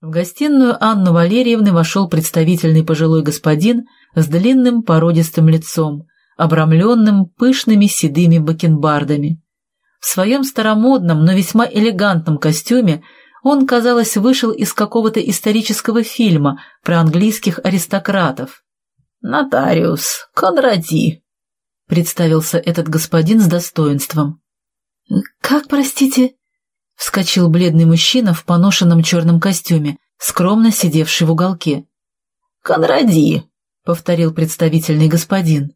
В гостиную Анны Валерьевны вошел представительный пожилой господин с длинным породистым лицом, обрамленным пышными седыми бакенбардами. В своем старомодном, но весьма элегантном костюме он, казалось, вышел из какого-то исторического фильма про английских аристократов. «Нотариус Конради», — представился этот господин с достоинством. «Как, простите?» — вскочил бледный мужчина в поношенном черном костюме, скромно сидевший в уголке. «Конради», — повторил представительный господин.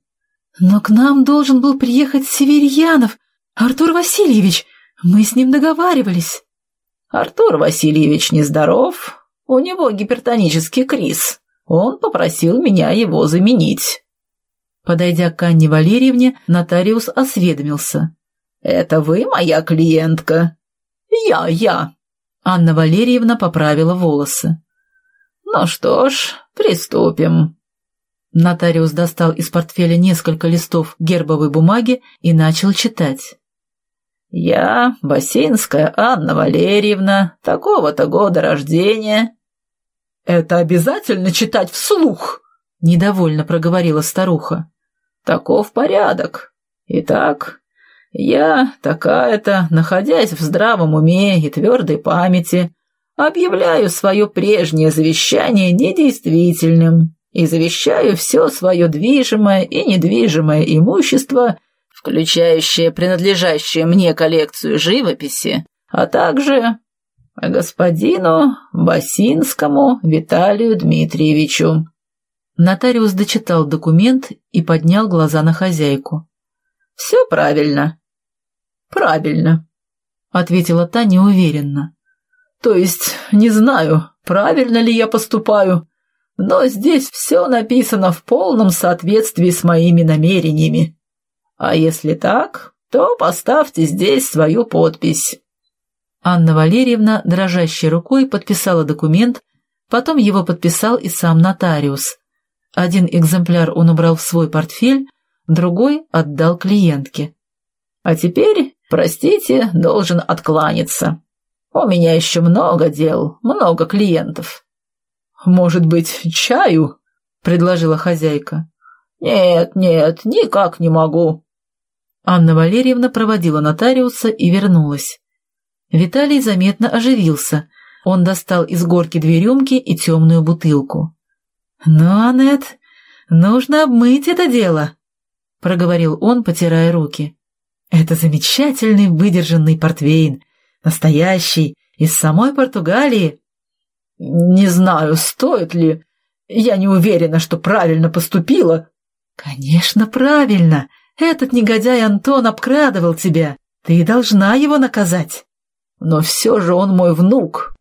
«Но к нам должен был приехать Северьянов, Артур Васильевич. Мы с ним договаривались». «Артур Васильевич нездоров, у него гипертонический криз. Он попросил меня его заменить». Подойдя к Анне Валерьевне, нотариус осведомился. «Это вы моя клиентка?» «Я, я». Анна Валерьевна поправила волосы. «Ну что ж, приступим». Нотариус достал из портфеля несколько листов гербовой бумаги и начал читать. «Я, Басинская Анна Валерьевна, такого-то года рождения». «Это обязательно читать вслух?» — недовольно проговорила старуха. «Таков порядок. Итак, я, такая-то, находясь в здравом уме и твердой памяти, объявляю свое прежнее завещание недействительным и завещаю все свое движимое и недвижимое имущество, включающее принадлежащее мне коллекцию живописи, а также господину Басинскому Виталию Дмитриевичу. Нотариус дочитал документ и поднял глаза на хозяйку. «Все правильно». «Правильно», — ответила та неуверенно. «То есть, не знаю, правильно ли я поступаю, но здесь все написано в полном соответствии с моими намерениями. А если так, то поставьте здесь свою подпись». Анна Валерьевна дрожащей рукой подписала документ, потом его подписал и сам нотариус. Один экземпляр он убрал в свой портфель, другой отдал клиентке. «А теперь, простите, должен откланяться. У меня еще много дел, много клиентов». «Может быть, чаю?» — предложила хозяйка. «Нет, нет, никак не могу». Анна Валерьевна проводила нотариуса и вернулась. Виталий заметно оживился. Он достал из горки две рюмки и темную бутылку. «Ну, Аннет, нужно обмыть это дело», — проговорил он, потирая руки. «Это замечательный выдержанный портвейн, настоящий, из самой Португалии». «Не знаю, стоит ли. Я не уверена, что правильно поступила». «Конечно, правильно. Этот негодяй Антон обкрадывал тебя. Ты должна его наказать». «Но все же он мой внук».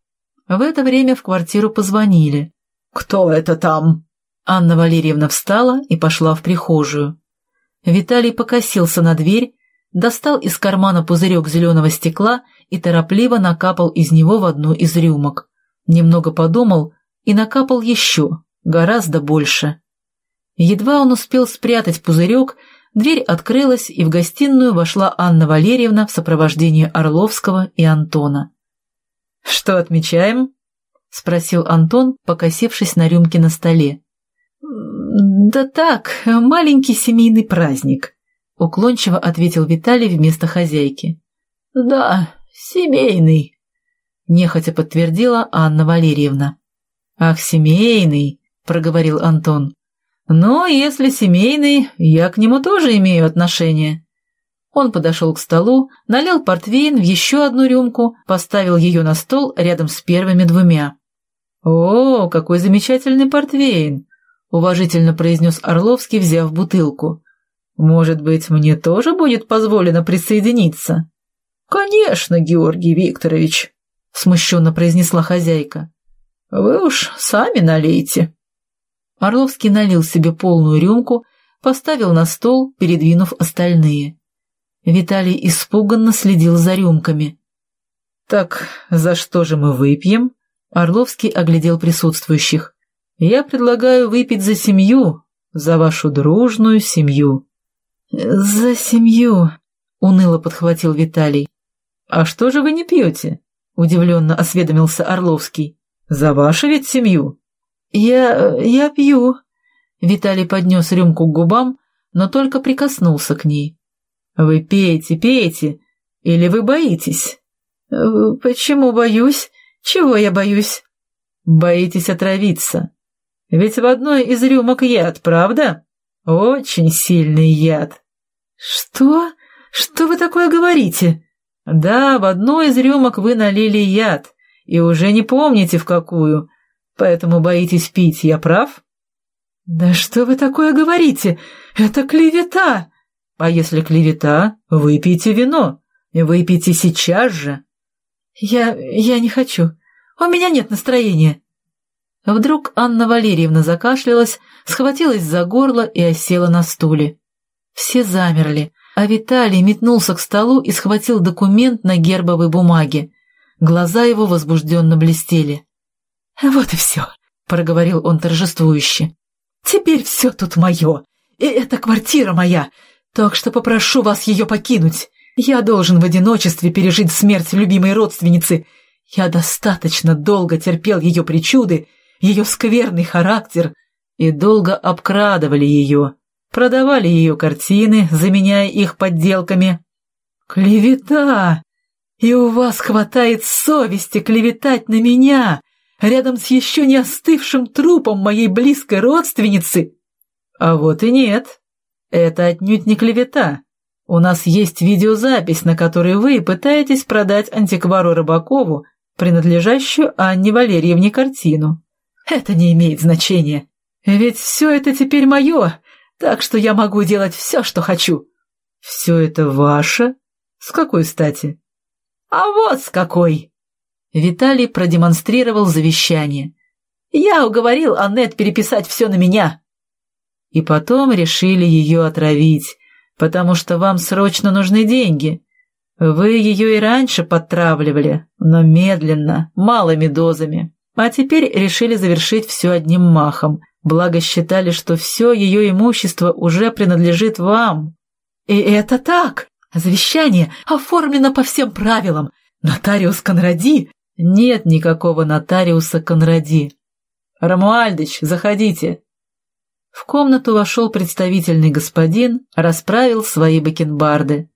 В это время в квартиру позвонили. «Кто это там?» Анна Валерьевна встала и пошла в прихожую. Виталий покосился на дверь, достал из кармана пузырек зеленого стекла и торопливо накапал из него в одну из рюмок. Немного подумал и накапал еще, гораздо больше. Едва он успел спрятать пузырек, дверь открылась, и в гостиную вошла Анна Валерьевна в сопровождении Орловского и Антона. «Что отмечаем?» — спросил Антон, покосившись на рюмке на столе. «Да так, маленький семейный праздник», — уклончиво ответил Виталий вместо хозяйки. «Да, семейный», — нехотя подтвердила Анна Валерьевна. «Ах, семейный», — проговорил Антон. «Но если семейный, я к нему тоже имею отношение». Он подошел к столу, налил портвейн в еще одну рюмку, поставил ее на стол рядом с первыми двумя. «О, какой замечательный портвейн!» — уважительно произнес Орловский, взяв бутылку. «Может быть, мне тоже будет позволено присоединиться?» «Конечно, Георгий Викторович», — смущенно произнесла хозяйка. «Вы уж сами налейте». Орловский налил себе полную рюмку, поставил на стол, передвинув остальные. Виталий испуганно следил за рюмками. «Так за что же мы выпьем?» Орловский оглядел присутствующих. «Я предлагаю выпить за семью, за вашу дружную семью». «За семью», — уныло подхватил Виталий. «А что же вы не пьете?» — удивленно осведомился Орловский. За вашу ведь семью?» «Я... я пью». Виталий поднес рюмку к губам, но только прикоснулся к ней. «Вы пейте, пейте, или вы боитесь?» «Э, «Почему боюсь? Чего я боюсь?» «Боитесь отравиться. Ведь в одной из рюмок яд, правда? Очень сильный яд». «Что? Что вы такое говорите?» «Да, в одну из рюмок вы налили яд, и уже не помните в какую, поэтому боитесь пить, я прав?» «Да что вы такое говорите? Это клевета!» «А если клевета, выпейте вино. Выпейте сейчас же». «Я... я не хочу. У меня нет настроения». Вдруг Анна Валерьевна закашлялась, схватилась за горло и осела на стуле. Все замерли, а Виталий метнулся к столу и схватил документ на гербовой бумаге. Глаза его возбужденно блестели. «Вот и все», — проговорил он торжествующе. «Теперь все тут мое, и эта квартира моя, так что попрошу вас ее покинуть. Я должен в одиночестве пережить смерть любимой родственницы. Я достаточно долго терпел ее причуды, ее скверный характер, и долго обкрадывали ее, продавали ее картины, заменяя их подделками. Клевета! И у вас хватает совести клеветать на меня, рядом с еще не остывшим трупом моей близкой родственницы? А вот и нет. Это отнюдь не клевета. У нас есть видеозапись, на которой вы пытаетесь продать антиквару Рыбакову, принадлежащую Анне Валерьевне картину. Это не имеет значения. Ведь все это теперь мое, так что я могу делать все, что хочу. Все это ваше? С какой стати? А вот с какой. Виталий продемонстрировал завещание. Я уговорил Аннет переписать все на меня. И потом решили ее отравить, потому что вам срочно нужны деньги. Вы ее и раньше подтравливали, но медленно, малыми дозами. А теперь решили завершить все одним махом, благо считали, что все ее имущество уже принадлежит вам. И это так. Завещание оформлено по всем правилам. Нотариус Конради... Нет никакого нотариуса Конради. Рамуальдыч, заходите. В комнату вошел представительный господин, расправил свои бакенбарды.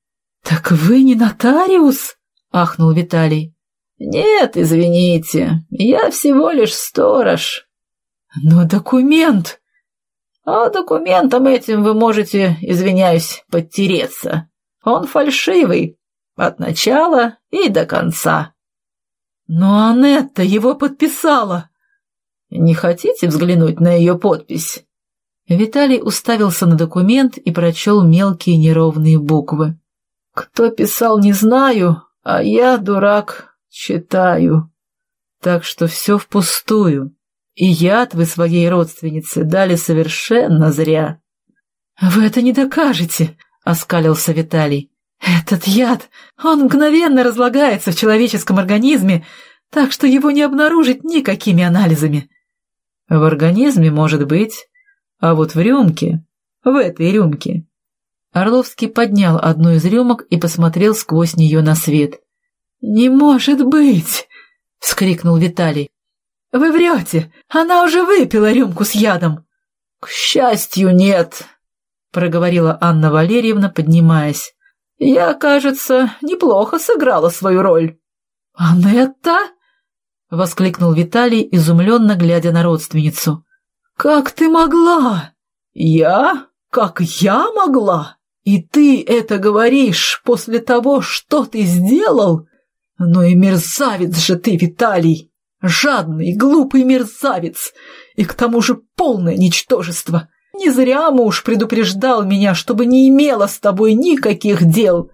«Так вы не нотариус?» — ахнул Виталий. «Нет, извините, я всего лишь сторож». «Но документ...» «А документом этим вы можете, извиняюсь, подтереться. Он фальшивый, от начала и до конца». «Но Анетта его подписала». «Не хотите взглянуть на ее подпись?» Виталий уставился на документ и прочел мелкие неровные буквы. «Кто писал, не знаю, а я, дурак, читаю. Так что все впустую. И яд вы своей родственнице дали совершенно зря». «Вы это не докажете», — оскалился Виталий. «Этот яд, он мгновенно разлагается в человеческом организме, так что его не обнаружить никакими анализами». «В организме, может быть, а вот в рюмке, в этой рюмке...» Орловский поднял одну из рюмок и посмотрел сквозь нее на свет. «Не может быть!» — вскрикнул Виталий. «Вы врете! Она уже выпила рюмку с ядом!» «К счастью, нет!» — проговорила Анна Валерьевна, поднимаясь. «Я, кажется, неплохо сыграла свою роль». «Анетта?» — воскликнул Виталий, изумленно глядя на родственницу. «Как ты могла?» «Я? Как я могла? И ты это говоришь после того, что ты сделал? Ну и мерзавец же ты, Виталий! Жадный, глупый мерзавец! И к тому же полное ничтожество! Не зря муж предупреждал меня, чтобы не имела с тобой никаких дел.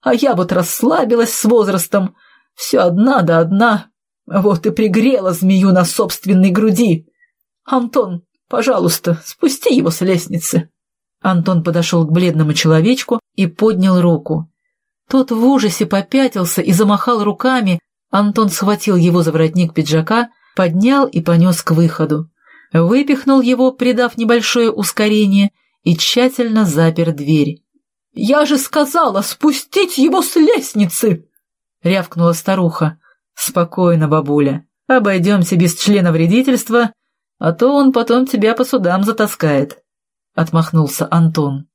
А я вот расслабилась с возрастом, все одна да одна, вот и пригрела змею на собственной груди. Антон, пожалуйста, спусти его с лестницы. Антон подошел к бледному человечку и поднял руку. Тот в ужасе попятился и замахал руками. Антон схватил его за воротник пиджака, поднял и понес к выходу. Выпихнул его, придав небольшое ускорение, и тщательно запер дверь. «Я же сказала спустить его с лестницы!» — рявкнула старуха. «Спокойно, бабуля. Обойдемся без члена вредительства, а то он потом тебя по судам затаскает», — отмахнулся Антон.